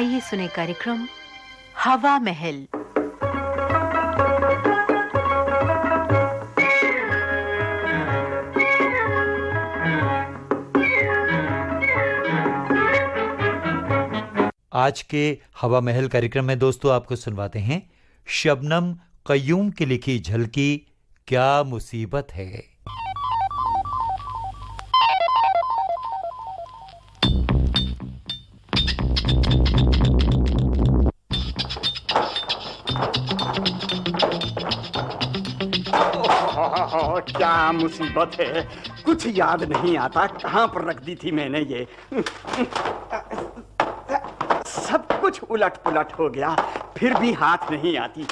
आइए सुने कार्यक्रम हवा महल। आज के हवा महल कार्यक्रम में दोस्तों आपको सुनवाते हैं, शबनम कयूम की लिखी झलकी, क्या मुसीबत है? क्या मुसीबत है? कुछ याद नहीं आता, कहाँ पर रख दी थी मैंने ये? सब कुछ उलट पुलट हो गया, फिर भी हाथ नहीं आती।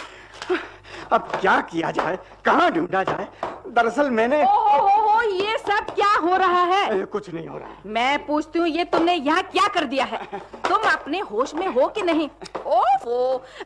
अब क्या किया जाए? कहाँ ढूंढा जाए? दरअसल मैंने ओ हो हो हो ये सब क्या हो रहा है? कुछ नहीं हो रहा है। मैं पूछती हूँ ये तुमने यहाँ क्या कर दिया है? तुम अपने होश में हो कि नहीं? ओफो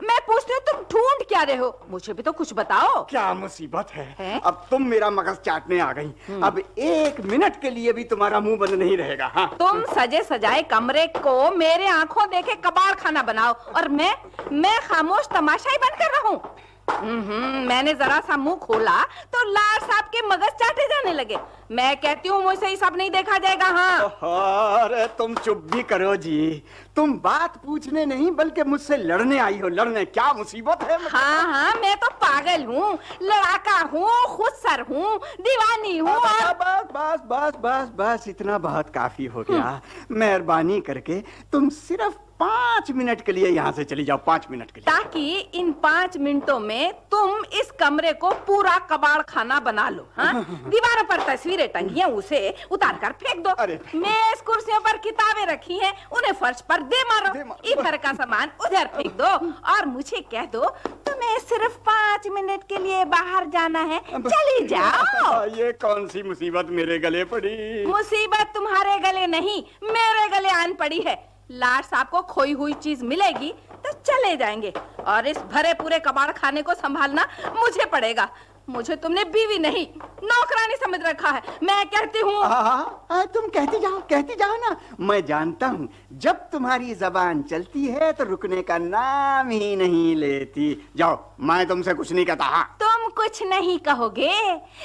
मैं पूछती हूँ तुम ढूंढ क्या रहे हो? मुझे भी तो कुछ बताओ। क्या मुसीबत है, है? अब तुम मेरा मगज चाटने आ गई। अब एक मिनट के लिए भी तुम्हारा मुँह बंद नहीं रहेगा हाँ। तुम सजे सजाए कमरे को मेरे आँखों देखे कबाड़ खाना बनाओ और मैं मैं खामोश तमाशा ही बंद कर रहा। हम्म, मैंने जरा सा मुँह खोला तो लार साहब के मगज चाटे जाने लगे। मैं कहती हूँ मुझसे ही सब नहीं देखा जाएगा हाँ। अरे तुम चुप भी करो जी। तुम बात पूछने नहीं बल्कि मुझसे लड़ने आई हो लड़ने। क्या मुसीबत है मतलब? हाँ हाँ मैं तो पागल हूँ लड़ाका हूँ खुद सर हूँ दीवानी हूँ और बस बस बस बस बस इतना बहुत काफ़ी हो गया। मेहरबानी करके तुम सिर्फ़ पाँच मिनट के लिए यहाँ से चली जाओ पाँच मिनट के लिए। ताकि इन पाँच मिनटों में तुम इस कमरे को पूरा कबाड़ खाना बना लो हाँ। दीवारों पर तस्वीरें टंगी हैं उसे उतार कर फेंक दो। मेज कुर्सियों पर किताबें रखी हैं उन्हें फर्श पर दे मारो। इधर का सामान उधर फेंक दो और मुझे कह दो तुम्हें सिर्फ़ पाँच मिनट के लिए बाहर जाना है। चली जाओ। ये कौन सी मुसीबत मेरे गले पड़ी? मुसीबत तुम्हारे गले नहीं मेरे गले आन पड़ी है। लाड साहब को खोई हुई चीज़ मिलेगी तो चले जाएँगे और इस भरे पूरे कबाड़ खाने को संभालना मुझे पड़ेगा। मुझे तुमने बीवी नहीं नौकरानी समझ रखा है। मैं कहती हूँ। तुम कहती जाओ कहती जाओ ना। मैं जानता हूँ जब तुम्हारी जबान चलती है तो रुकने का नाम ही नहीं लेती। जाओ मैं तुमसे कुछ नहीं कहता हाँ। तुम कुछ नहीं कहोगे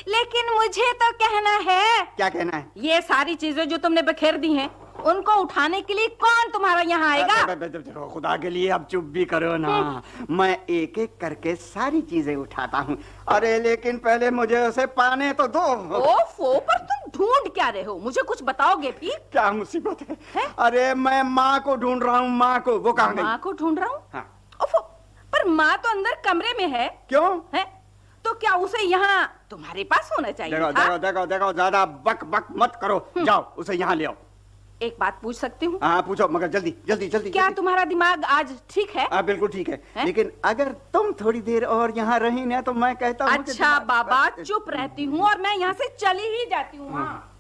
लेकिन मुझे तो कहना है। क्या कहना है? ये सारी चीज़ें जो तुमने बखेर दी हैं उनको उठाने के लिए कौन तुम्हारा यहाँ आएगा? खुदा के लिए अब चुप भी करो ना। मैं एक एक करके सारी चीज़ें उठाता हूँ। अरे लेकिन पहले मुझे उसे पाने तो दो। ओफो पर तुम ढूंढ क्या रहे हो? मुझे कुछ बताओगे भी? क्या मुसीबत है, है? अरे मैं माँ को ढूंढ रहा हूँ माँ को। वो कहाँ माँ को ढूंढ रहा हूँ? हाँ। पर माँ तो अंदर कमरे में है। क्यों? है? तो क्या उसे यहाँ तुम्हारे पास होना चाहिए देखो देखो देखो देखो ज़्यादा बक बक मत करो। जाओ उसे यहाँ ले आओ। एक बात पूछ सकती हूँ? हाँ पूछो मगर जल्दी जल्दी जल्दी क्या जल्दी। तुम्हारा दिमाग आज ठीक है? हाँ बिल्कुल ठीक है। है? लेकिन अगर तुम थोड़ी देर और यहाँ रही ना तो मैं कहता हूँ अच्छा बाबा चुप रहती हूँ और मैं यहाँ से चली ही जाती हूँ। हाँ।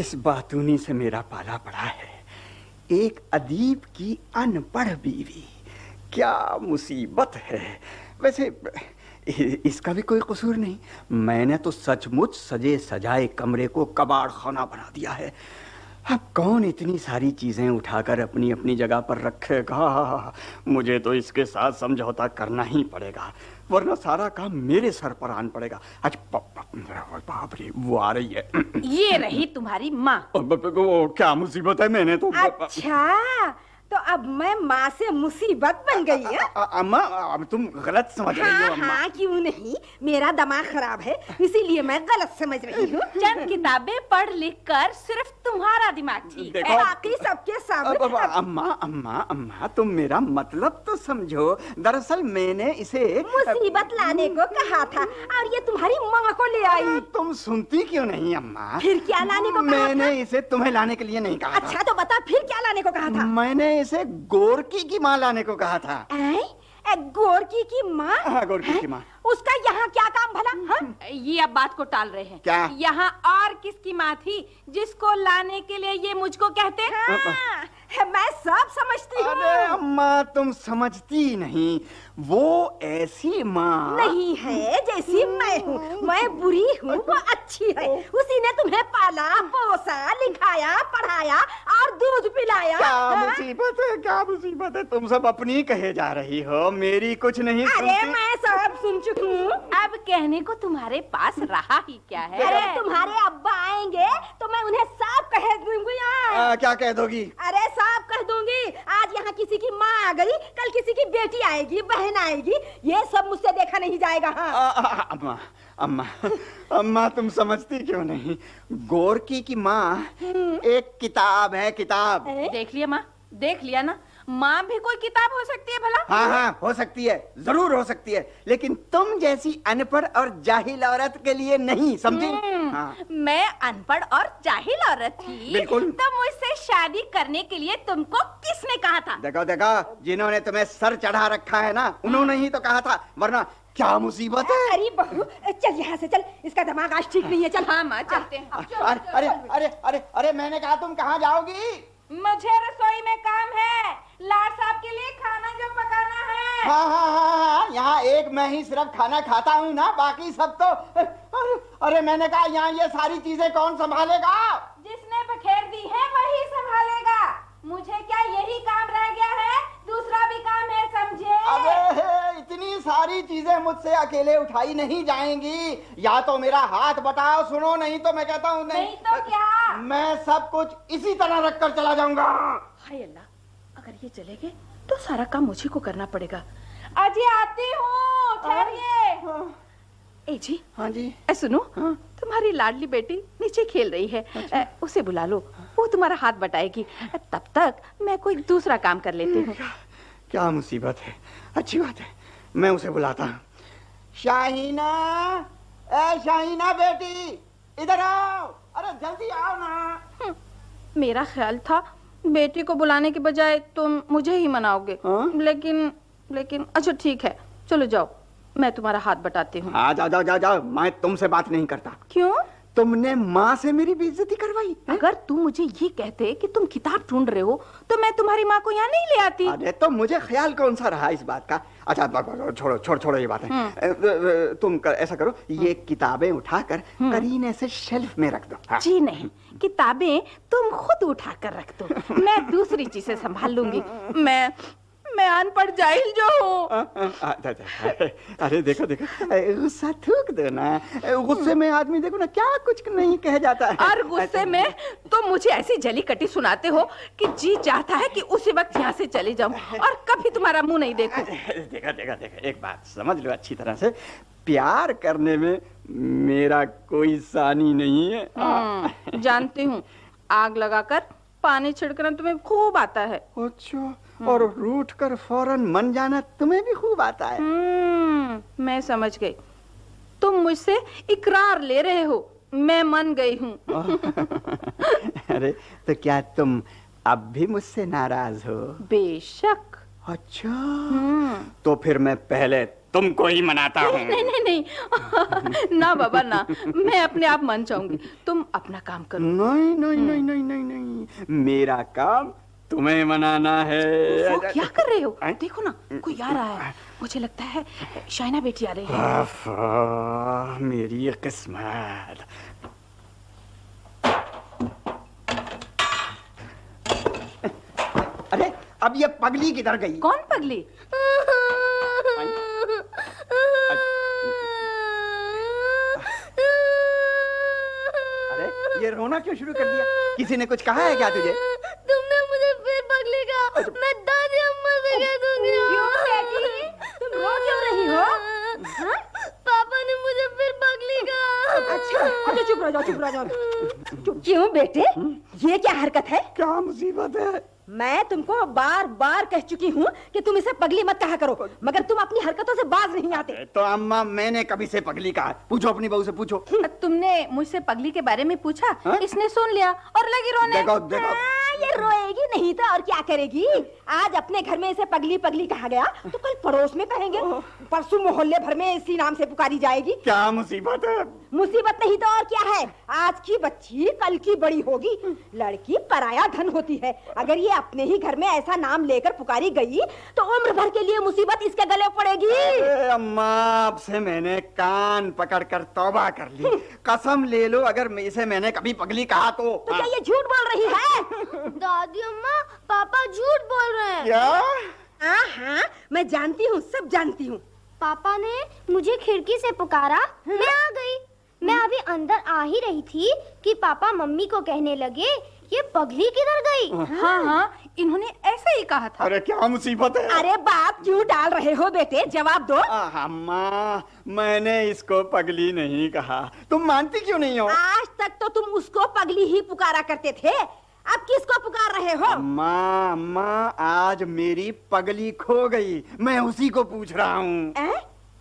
किस बातूनी से मेरा पाला पड़ा है, एक अदीब की अनपढ़ बीवी। क्या मुसीबत है। वैसे इसका भी कोई कसूर नहीं। मैंने तो सचमुच सजे सजाए कमरे को कबाड़ खाना बना दिया है। अब कौन इतनी सारी चीज़ें उठाकर अपनी अपनी जगह पर रखेगा? मुझे तो इसके साथ समझौता करना ही पड़ेगा वरना सारा काम मेरे सर पर आन पड़ेगा। आज बाप रे वो आ रही है। ये रही तुम्हारी माँ। क्या मुसीबत है? मैंने तो अच्छा तो अब मैं माँ से मुसीबत बन गई है। अम्मा अब तुम गलत समझ हाँ, रही हो हाँ अम्मा। हाँ क्यों नहीं? मेरा दिमाग खराब है इसीलिए मैं गलत समझ रही हूँ। चंद किताबें पढ़ लिख कर सिर्फ़ तुम्हारा दिमाग ठीक है। बाकी सबके सामने अम्मा अम्मा अम्मा तुम मेरा मतलब तो समझो। दरअसल मैंने इसे मुसीबत लाने को कहा था और ये तुम्हारी माँ को ले आई। तुम सुनती क्यों नहीं अम्मा? फिर क्या लाने को मैंने इसे तुम्हें लाने के लिए नहीं कहा अच्छा तो बता फिर क्या लाने को कहा था? था इसे गोरकी की माँ लाने को कहा था? गोरकी की माँ हाँ, गोरकी की माँ। उसका यहाँ क्या काम भला हा? ये अब बात को टाल रहे हैं क्या? यहाँ और किसकी माँ थी जिसको लाने के लिए ये मुझको कहते हाँ, मैं सब समझती अरे हूँ अम्मा तुम समझती नहीं। वो ऐसी माँ। नहीं है जैसी मैं हूँ। मैं बुरी हूँ वो अच्छी है। उसी ने तुम्हें पाला पोसा लिखाया पढ़ाया और दूध पिलाया। क्या हाँ? मुसीबत है क्या मुसीबत है? तुम सब अपनी कहे जा रही हो। मेरी कुछ नहीं अरे मैं सब सुन चुकी हूँ। अब कहने को तुम्हारे पास रहा ही क्या है? अरे तुम्हारे अब्बा आएँगे तो मैं उन्हें सब कह दूँगी यहाँ। क्या कह दोगी? अरे साफ़ कह दूँगी आज यहाँ किसी की माँ आ गई कल किसी की बेटी आएगी बहन आएगी ये सब मुझसे देखा नहीं जाएगा हाँ। आ, आ, आ, अम्मा अम्मा अम्मा तुम समझती क्यों नहीं? गोरकी की माँ एक किताब है किताब। ए? देख लिया माँ देख लिया ना। माँ भी कोई किताब हो सकती है भला? हाँ हाँ हो सकती है ज़रूर हो सकती है लेकिन तुम जैसी अनपढ़ और जाहिल औरत के लिए नहीं समझी? हाँ। मैं अनपढ़ और जाहिल औरत थी। बिल्कुल। तो मुझसे शादी करने के लिए तुमको किसने कहा था? देखो देखो जिन्होंने तुम्हें सर चढ़ा रखा है ना उन्होंने ही तो कहा था वरना क्या मुसीबत है? अरे बहू चल यहाँ से चल इसका दिमाग आज ठीक नहीं है चल। हाँ माँ चलते हैं। अरे अरे अरे अरे अरे मैंने कहा तुम कहाँ जाओगी? मुझे रसोई में काम है। लाड साहब के लिए खाना जो पकाना है। हाँ हाँ हाँ हाँ यहाँ एक मैं ही सिर्फ़ खाना खाता हूँ ना बाकी सब तो अरे अरे मैंने कहा यहाँ ये सारी चीज़ें कौन संभालेगा? जिसने बखेर दी है वही संभालेगा। मुझे क्या यही काम रह गया है? दूसरा भी काम है समझे? अबे इतनी सारी चीज़ें मुझसे अकेले उठाई नहीं जाएँगी। या तो मेरा हाथ बटाओ सुनो नहीं तो मैं कहता हूँ नहीं तो क्या? मैं सब कुछ इसी तरह रख कर चला जाऊँगा। हाय अल्लाह अगर ये चले गए तो सारा काम मुझे को करना पड़ेगा। अजी आती हूँ ठहरिए। ए जी हाँ जी। ए, सुनो हाँ? तुम्हारी लाडली बेटी नीचे खेल रही है। ए, उसे बुला लो वो तुम्हारा हाथ बटाएगी। तब तक मैं कोई दूसरा काम कर लेती हूँ। क्या मुसीबत है? अच्छी बात है मैं उसे बुलाता हूँ। शाहीना ए शाहीना बेटी इधर आओ। अरे जल्दी आओ ना। मेरा ख्याल था बेटी को बुलाने के बजाय तुम मुझे ही मनाओगे। हाँ? लेकिन लेकिन अच्छा ठीक है चलो जाओ मैं तुम्हारा हाथ बटाती हूँ। आ जाओ जाओ जाओ जाओ मैं तुमसे बात नहीं करता। क्यों? तुमने माँ से मेरी बेइज्जती करवाई हैं? अगर तुम मुझे ये कहते कि तुम किताब ढूंढ रहे हो तो मैं तुम्हारी माँ को यहाँ नहीं ले आती। अरे तो मुझे ख्याल कौन सा रहा इस बात का? अच्छा छोड़ो छोड़ो छोड़ो ये बात। है अ, तुम कर, ऐसा करो ये किताबें उठाकर करीने से शेल्फ में रख दो। हाँ। जी नहीं किताबें तुम खुद उठा कर रख दो। मैं दूसरी चीज़ें संभाल लूँगी। मैं मैं अनपढ़ जाहिल जो हूँ। अच्छा, अच्छा, अरे देखो देखो। गुस्सा थूक दो ना। गुस्से में आदमी देखो ना क्या कुछ नहीं कह जाता है। और गुस्से में तो मुझे ऐसी जली कटी सुनाते हो कि जी चाहता है कि उसी वक्त यहाँ से चली जाऊँ और कभी तुम्हारा मुँह नहीं देखूँ। देखा देखा देखा एक बात समझ लो अच्छी तरह से। प्यार करने में मेरा कोई सानी नहीं है। हम्म, जानती हूँ। आग लगाकर पानी छिड़कना तुम्हें खूब आता है। अच्छा और रूठ कर फ़ौरन मन जाना तुम्हें भी खूब आता है। हम्म, मैं समझ गई। तुम मुझसे इकरार ले रहे हो मैं मन गई हूँ। अरे तो क्या तुम अब भी मुझसे नाराज़ हो? बेशक। अच्छा हम्म। तो फिर मैं पहले तुमको ही मनाता हूँ। नहीं नहीं नहीं। ना बाबा ना। मैं अपने आप मान जाऊँगी। तुम अपना काम करो। नहीं नहीं नहीं नहीं नहीं नहीं। मेरा काम तुम्हें मनाना है। वो क्या कर रहे हो? हैं? देखो ना कोई आ रहा है। मुझे लगता है शाइना बेटी आ रही है। मेरी किस्मत। अरे अब ये पगली किधर गई? कौन पगली अरे ये रोना क्यों शुरू कर दिया? किसी ने कुछ कहा है क्या तुझे? तुमने मुझे फिर पकड़ का मैं दादी अम्मा से कह दूँगी। क्यों बेटी तुम रो क्यों रही हो? हाँ? पापा ने मुझे फिर पगली का अच्छा अच्छा चुप रह जाओ चुप रह। जाओ क्यों बेटे? ये क्या हरकत है? क्या मुसीबत है? मैं तुमको बार बार कह चुकी हूँ कि तुम इसे पगली मत कहा करो मगर तुम अपनी हरकतों से बाज नहीं आते। तो अम्मा मैंने कभी से पगली कहा? पूछो अपनी बहू से पूछो। तुमने मुझसे पगली के बारे में पूछा? हा? इसने सुन लिया और लगी रोने। देखो देखो। ये रोएगी नहीं तो और क्या करेगी? आज अपने घर में इसे पगली पगली कहा गया तो कल पड़ोस में कहेंगे परसों मोहल्ले भर में इसी नाम से पुकारी जाएगी। क्या मुसीबत है? मुसीबत नहीं तो और क्या है? आज की बच्ची कल की बड़ी होगी। लड़की पराया धन होती है। अगर ये अपने ही घर में ऐसा नाम लेकर पुकारी गई तो उम्र भर के लिए मुसीबत इसके गले पड़ेगी। अम्मा अब से मैंने कान पकड़ कर तौबा कर ली। कसम ले लो अगर इसे मैंने कभी पगली कहा तो। तो क्या ये झूठ बोल रही है? दादी अम्मा पापा झूठ बोल रहे हैं। क्या? हाँ हाँ मैं जानती हूँ सब जानती हूँ। पापा ने मुझे खिड़की से पुकारा मैं आ गई। मैं अभी अंदर आ ही रही थी कि पापा मम्मी को कहने लगे ये पगली किधर गई? हाँ। हाँ इन्होंने ऐसे ही कहा था। अरे क्या मुसीबत है? अरे बाप क्यों डाल रहे हो बेटे? जवाब दो। अम्मा मैंने इसको पगली नहीं कहा। तुम मानती क्यों नहीं हो? आज तक तो तुम उसको पगली ही पुकारा करते थे। अब किसको पुकार रहे हो? अम्मा अम्मा आज मेरी पगली खो गई। मैं उसी को पूछ रहा हूँ।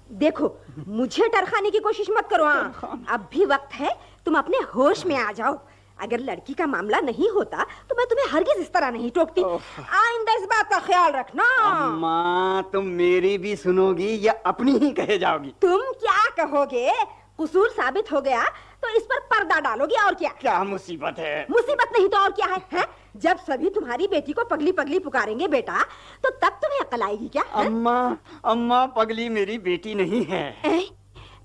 देखो मुझे डरखाने की कोशिश मत करो हाँ। अब भी वक्त है तुम अपने होश में आ जाओ। अगर लड़की का मामला नहीं होता तो मैं तुम्हें हरगिज इस तरह नहीं टोकती। आइंदा इस बात का ख्याल रखना। अम्मा तुम मेरी भी सुनोगी या अपनी ही कहे जाओगी? तुम क्या कहोगे? कसूर साबित हो गया। तो इस पर पर्दा डालोगे और क्या क्या मुसीबत है मुसीबत नहीं तो और क्या है, है? जब सभी तुम्हारी बेटी को पगली पगली पुकारेंगे बेटा तो तब तुम्हें अकल आएगी क्या है? अम्मा अम्मा पगली मेरी बेटी नहीं है ए?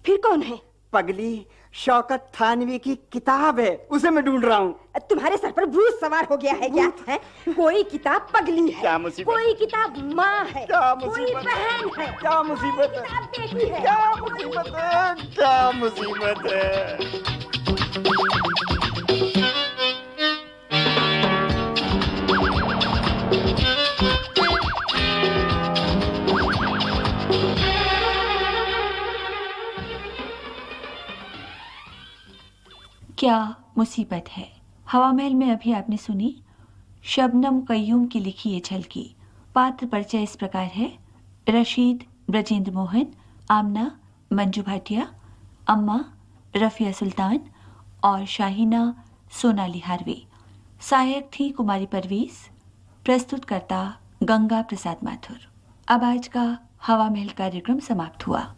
फिर कौन है पगली शौकत थानवी की किताब है उसे मैं ढूंढ रहा हूँ। तुम्हारे सर पर भूत सवार हो गया है क्या है? कोई किताब पगली है क्या मुसीबत? कोई किताब माँ है क्या मुसीबत? बहन है क्या मुसीबत? है है। क्या मुसीबत? है क्या मुसीबत? है क्या मुसीबत है? हवा महल में अभी आपने सुनी? शबनम कय्यूम की लिखी ये झलकी। पात्र परिचय इस प्रकार है। रशीद, ब्रजेंद्र मोहन, आमना, मंजू भाटिया, अम्मा, रफिया सुल्तान और शाहीना सोनाली हार्वे। सहायक थी कुमारी परवीज प्रस्तुतकर्ता गंगा प्रसाद माथुर। अब आज का हवा महल कार्यक्रम समाप्त हुआ।